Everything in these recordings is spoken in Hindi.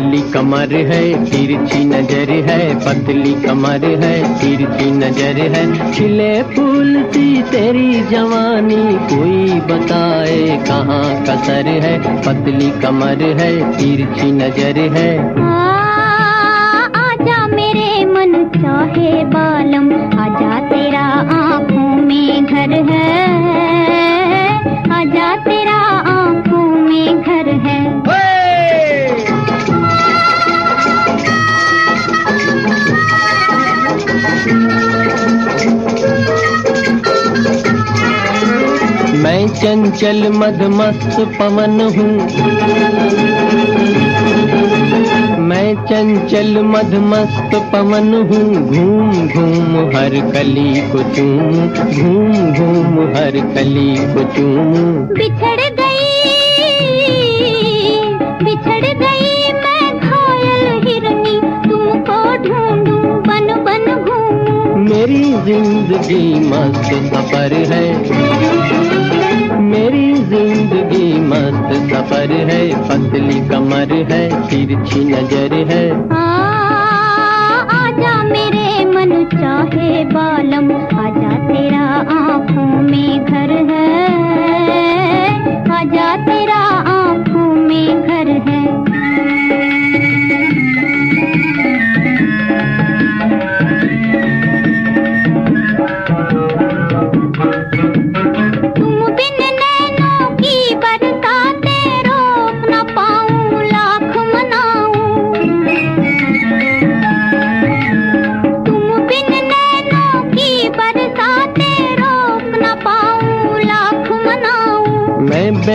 कमर है, तिरछी नज़र है, पतली कमर है, तिरछी नज़र है। खिले फूल सी तेरी जवानी, कोई बताए कहाँ कसर है। पतली कमर है, तिरछी नज़र है। आजा मेरे मन, चाहे बालम आजा तेरा आँखों चंचल मदमस्त पवन हूँ। मैं चंचल मदमस्त पवन हूँ। घूम घूम हर कली को चूम घूम घूम हर कली को चूम बिछड़ गई बिछड़ गई मैं घायल हिरनी। तुमको ढूंढूं बन बन घूमूं। मेरी ज़िंदगी मस्त सफ़र है। सफ़र है पतली कमर है तिरछी नज़र है। आ, आजा मेरे मन चाहे बालम आजा तेरा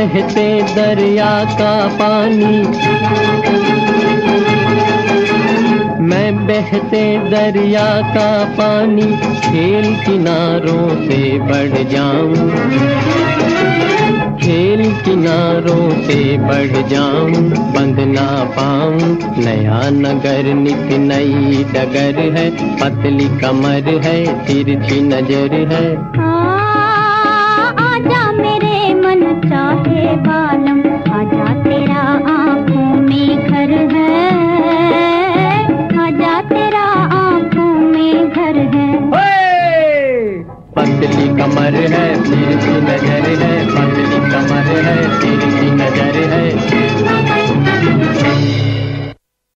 बहते दरिया का पानी। मैं बहते दरिया का पानी खेल किनारों से बढ़ जाऊँ। खेल किनारों से बढ़ जाऊँ बंद ना पाऊँ। नया नगर नित नई डगर है पतली कमर है तिरछी नज़र है। आ, आजा मेरे मन चाहे बालम आजा तेरा आँखों में घर है। आजा तेरा आँखों में घर है। पतली कमर है नज़र है